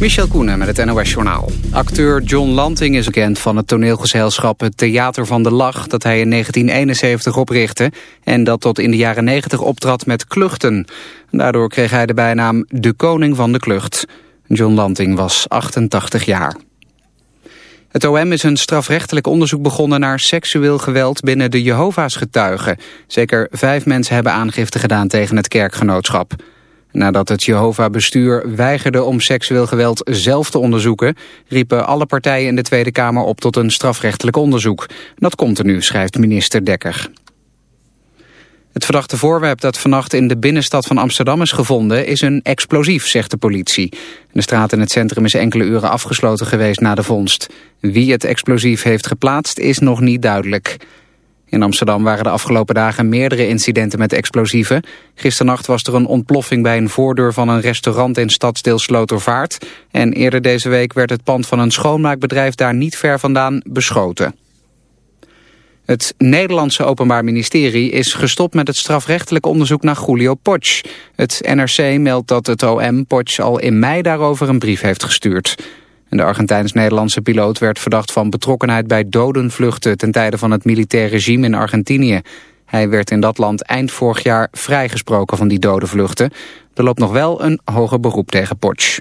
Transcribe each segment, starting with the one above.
Michel Koenen met het NOS-journaal. Acteur John Lanting is bekend van het toneelgezelschap Het Theater van de Lach... dat hij in 1971 oprichtte en dat tot in de jaren 90 optrad met kluchten. Daardoor kreeg hij de bijnaam De Koning van de Klucht. John Lanting was 88 jaar. Het OM is een strafrechtelijk onderzoek begonnen naar seksueel geweld binnen de Jehovah's getuigen. Zeker vijf mensen hebben aangifte gedaan tegen het kerkgenootschap. Nadat het Jehovah-bestuur weigerde om seksueel geweld zelf te onderzoeken... riepen alle partijen in de Tweede Kamer op tot een strafrechtelijk onderzoek. Dat komt er nu, schrijft minister Dekker. Het verdachte voorwerp dat vannacht in de binnenstad van Amsterdam is gevonden... is een explosief, zegt de politie. De straat in het centrum is enkele uren afgesloten geweest na de vondst. Wie het explosief heeft geplaatst is nog niet duidelijk. In Amsterdam waren de afgelopen dagen meerdere incidenten met explosieven. Gisternacht was er een ontploffing bij een voordeur van een restaurant in stadsdeel Slotervaart. En eerder deze week werd het pand van een schoonmaakbedrijf daar niet ver vandaan beschoten. Het Nederlandse Openbaar Ministerie is gestopt met het strafrechtelijk onderzoek naar Julio Potsch. Het NRC meldt dat het OM Potsch al in mei daarover een brief heeft gestuurd. De Argentijns-Nederlandse piloot werd verdacht van betrokkenheid bij dodenvluchten ten tijde van het militair regime in Argentinië. Hij werd in dat land eind vorig jaar vrijgesproken van die dodenvluchten. Er loopt nog wel een hoger beroep tegen Potsch.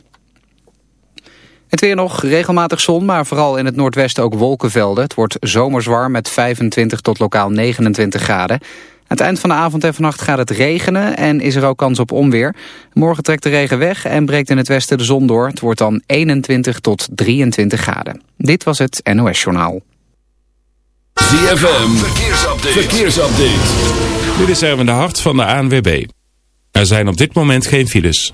Het weer nog, regelmatig zon, maar vooral in het noordwesten ook wolkenvelden. Het wordt zomerswarm met 25 tot lokaal 29 graden. Aan het eind van de avond en vannacht gaat het regenen en is er ook kans op onweer. Morgen trekt de regen weg en breekt in het westen de zon door. Het wordt dan 21 tot 23 graden. Dit was het NOS Journaal. ZFM, verkeersupdate. verkeersupdate. Dit is Erwin de Hart van de ANWB. Er zijn op dit moment geen files.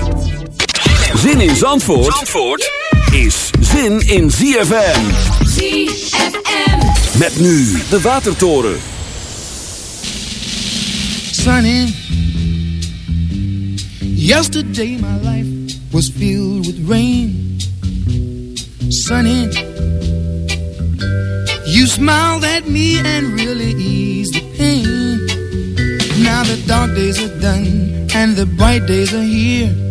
Zin in Zandvoort, Zandvoort is zin in ZFM. ZFM. Met nu de Watertoren. Sunny. Yesterday my life was filled with rain. Sunny. You smiled at me and really eased the pain. Now the dark days are done and the bright days are here.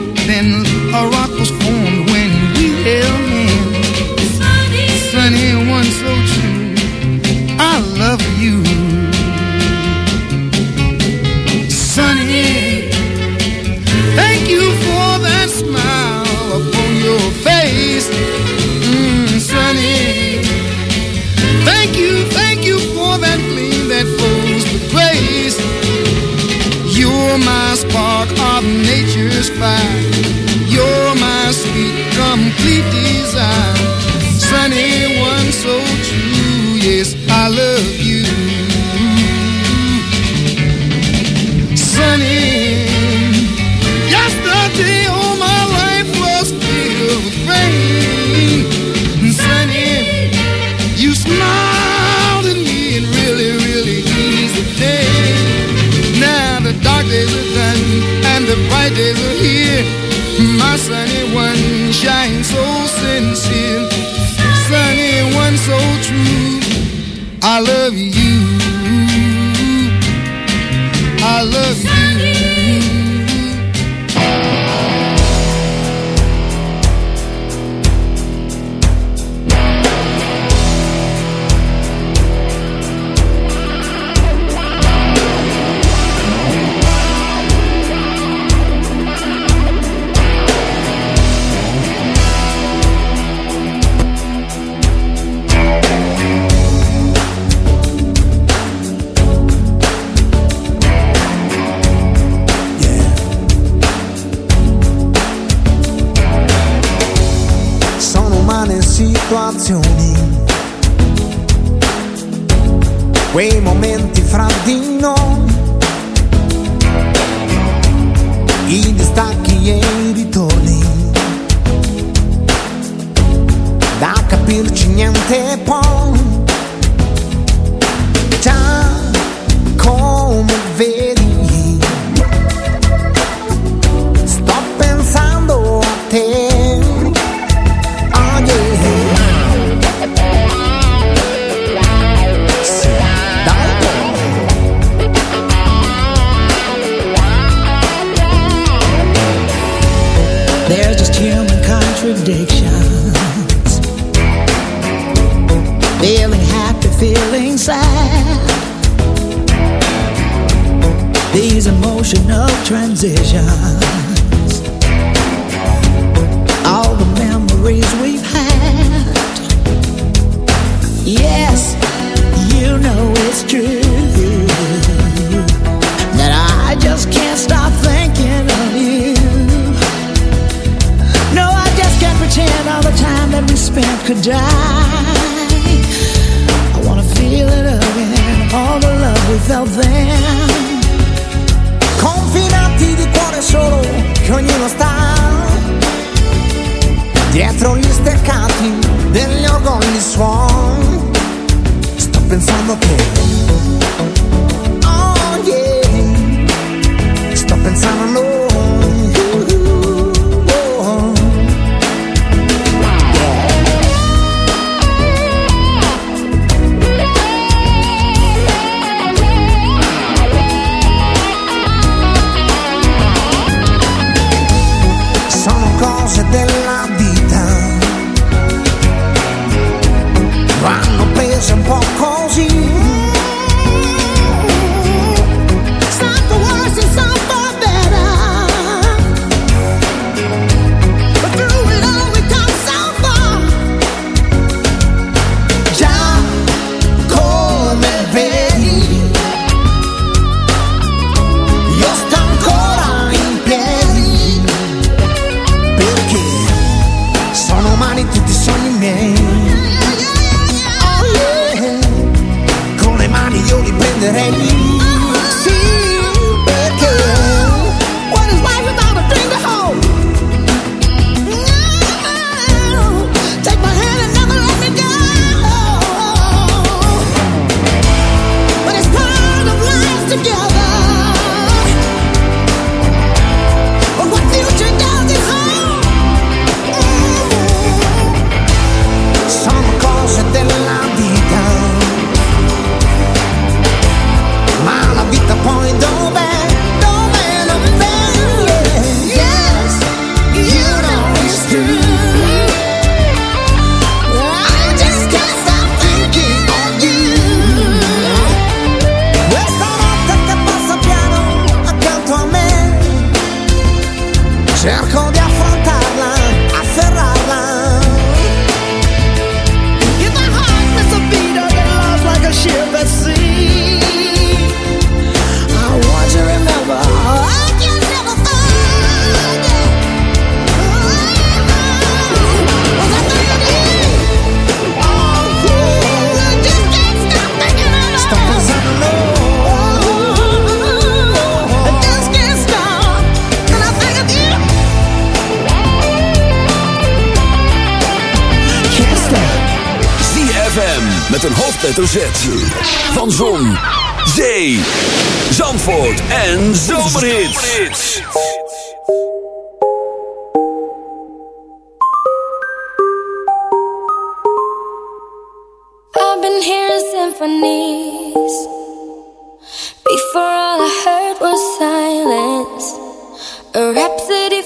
Then a rock was formed You're my sweet, complete desire. Sunny one so true, yes, I love you. Sunny one shines so sincere, sunny one so true. I love you. There's just human contradictions. Feeling happy, feeling sad. These emotional transitions. All the memories we've had. Yes, you know it's true. Spent could die. I wanna feel it again, all the love we felt then. Confinati di cuore solo che ognuno sta dietro gli steccati degli orgogli suoni. Sto pensando te. Oh yeah. Sto pensando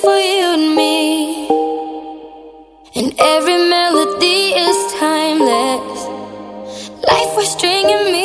for you and me. And every melody is timeless. Life was stringing me.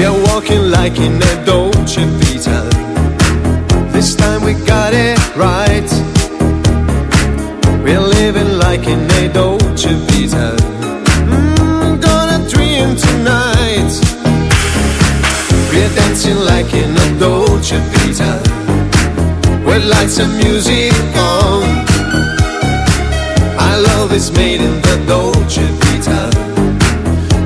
We are walking like in a Dolce Vita. This time we got it right. We're living like in a Dolce Vita. Mm, gonna dream tonight. We're dancing like in a Dolce Vita. With lights and music on. Our love is made in the Dolce Vita.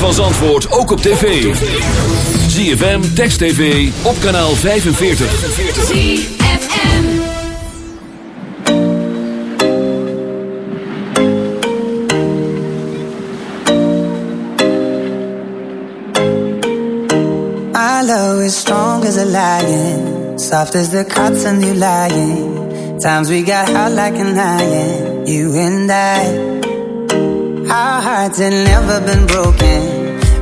van Zandvoort ook op tv. ZFM, Text TV, op kanaal 45. ZFM I love is strong as a lion Soft as the cotton you lying Times we got hot like an iron You and I Our hearts had never been broken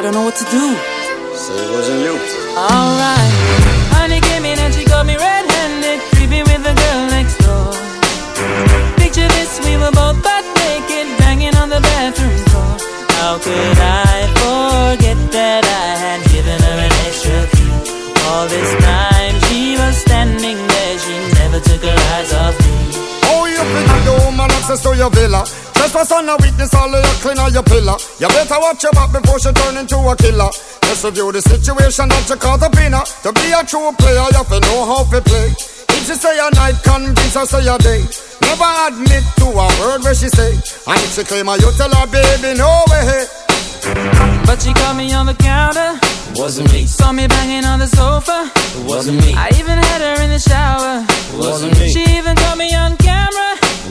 I don't know what to do. Say it wasn't you. Alright. Honey came in and she got me red-handed, creepy with the girl next door. Picture this, we were both butt naked, banging on the bathroom floor. How could I forget that I had given her an extra key? All this time she was standing there, she never took her eyes off me. Oh, you figure the woman access to your villa. Trespass on a witness, all of your clean on your pillar. You better watch your back before she turn into a killer. Just review the situation that you caught up in. To be a true player, you have to know how to play. If she say a night, convince her say a day. Never admit to a word where she say. And if she claim her, you tell her, baby, no way. But she caught me on the counter. Wasn't me. Saw me banging on the sofa. It wasn't me. I even had her in the shower. It wasn't me. She even caught me on camera. It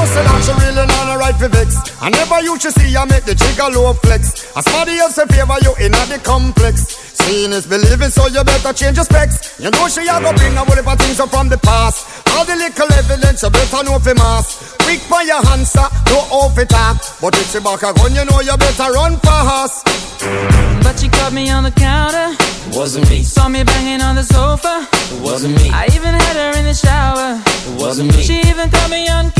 know say that she really not a right for vex. I never used to see her make the jigger low flex. As somebody else in favor you in the complex. Seeing is believing, so you better change your specs. You know she a go bring a whole heap things up from the past. All the little evidence you better know fi mass. Quick by your answer, no off it talk. But if she back a gun, you know you better run fast. But she caught me on the counter. It wasn't me. Saw me banging on the sofa. It wasn't me. I even had her in the shower. It wasn't me. She even caught me on camera. It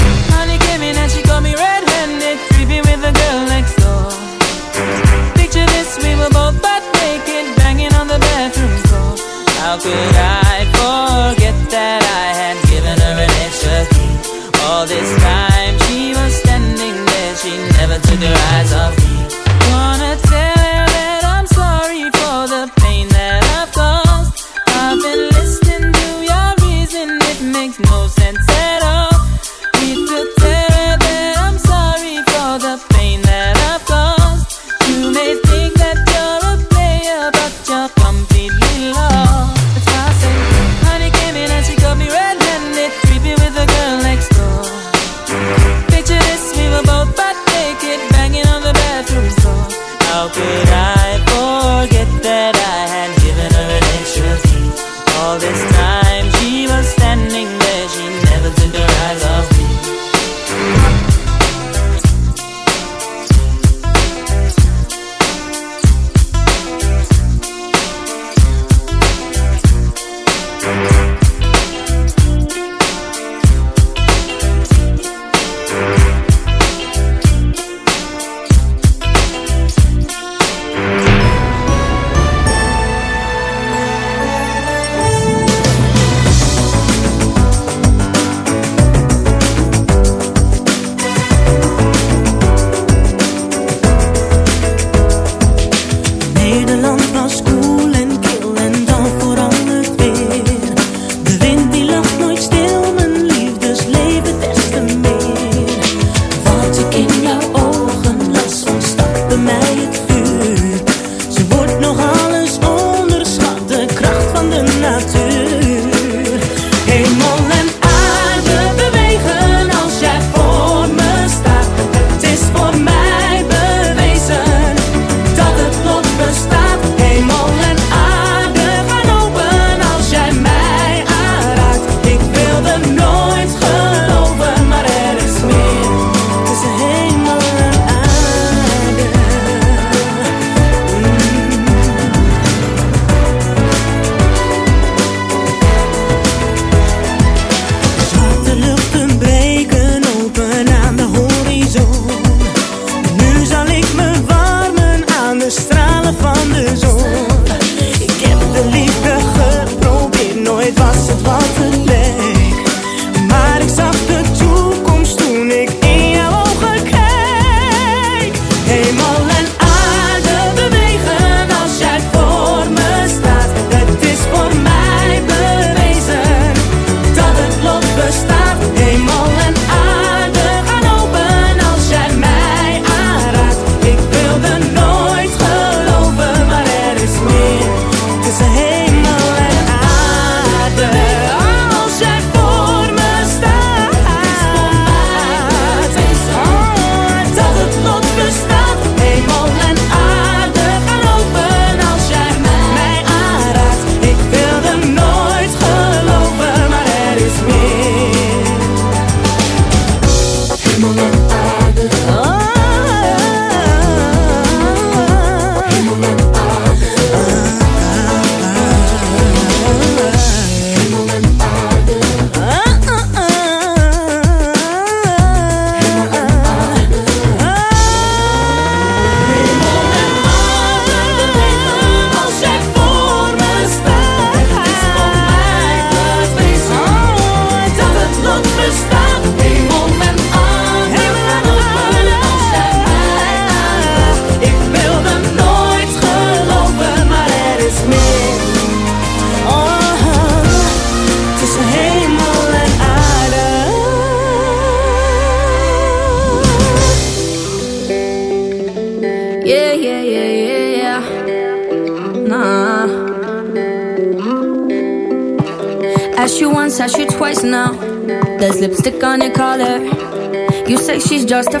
just a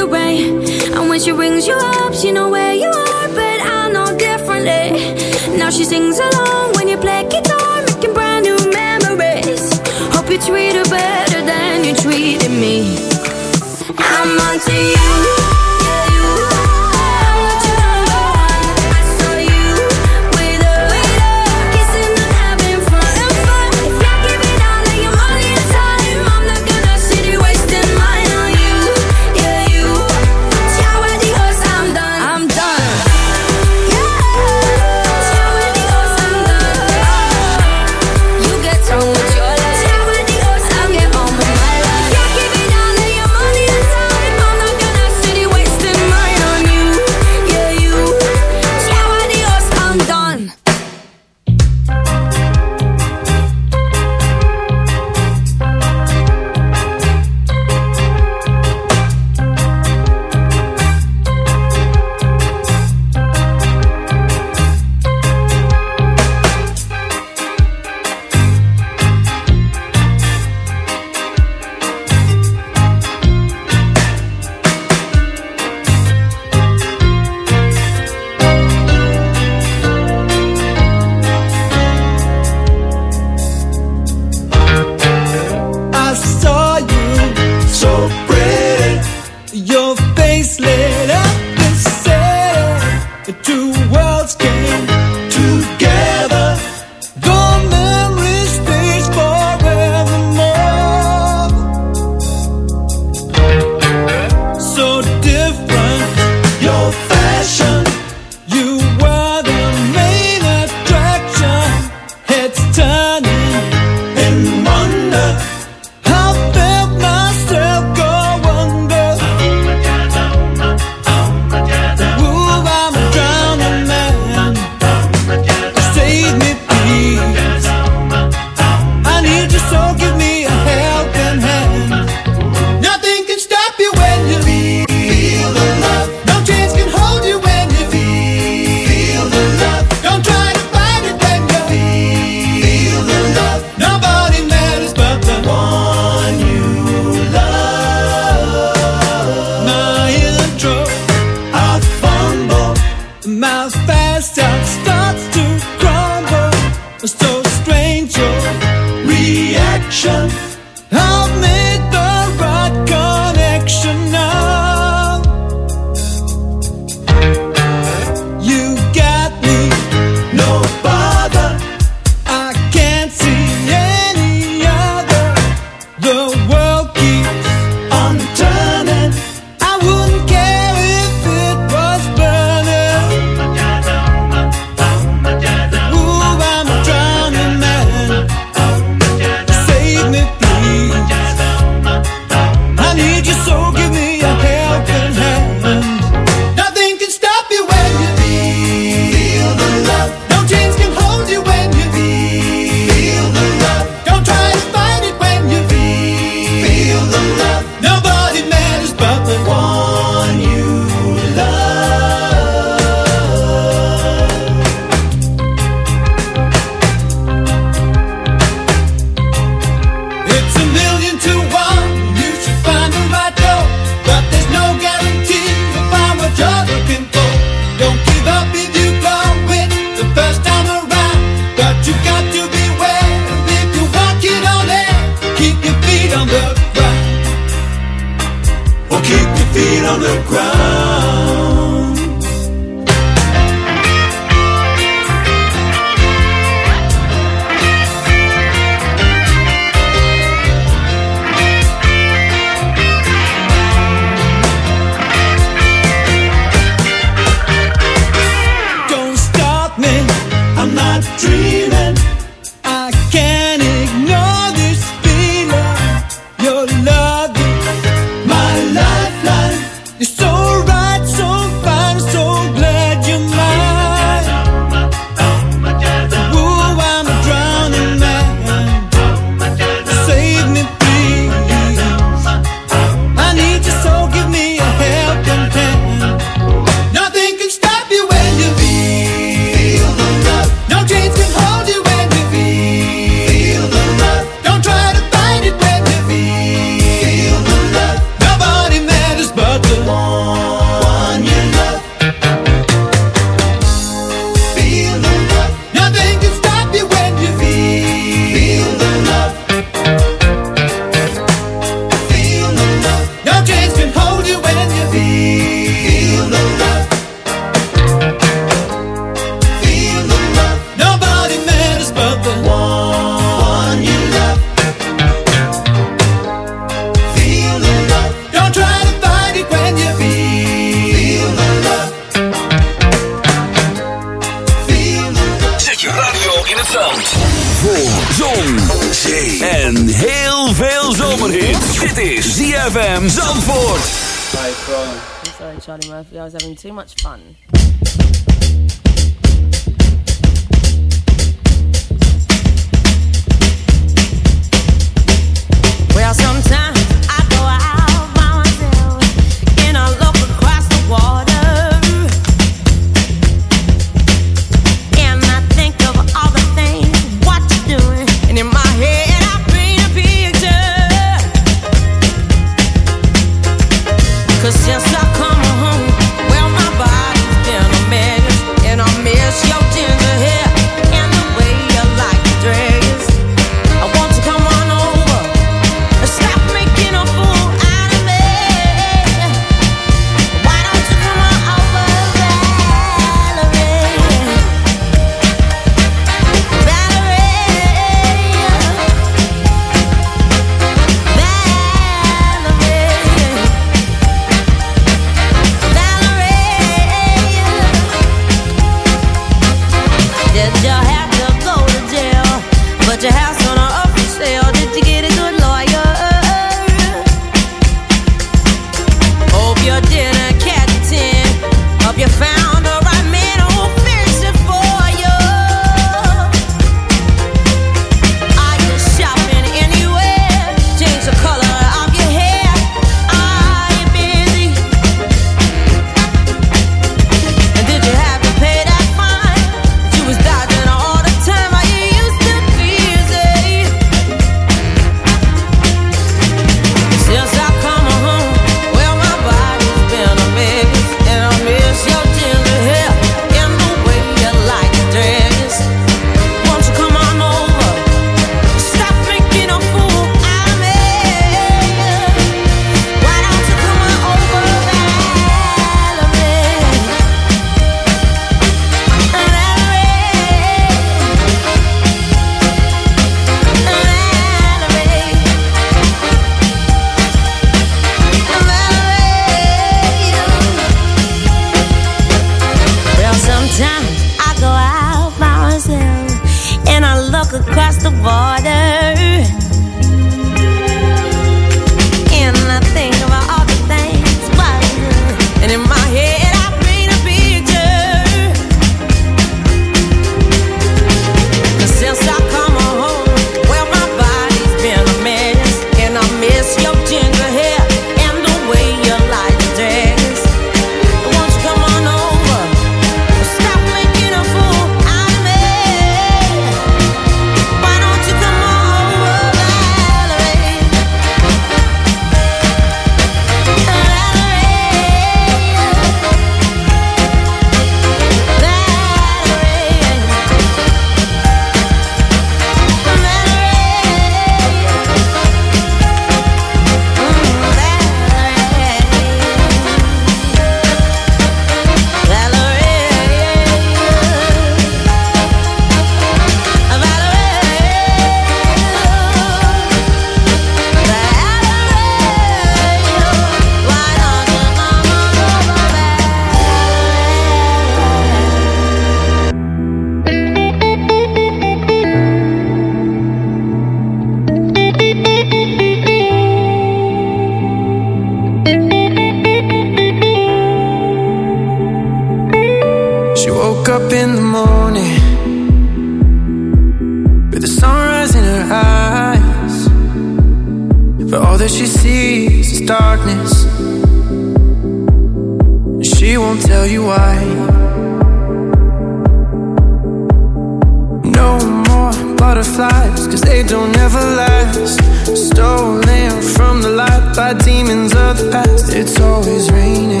never last. Stolen from the light by demons of the past. It's always raining.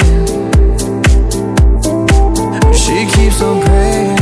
She keeps on praying.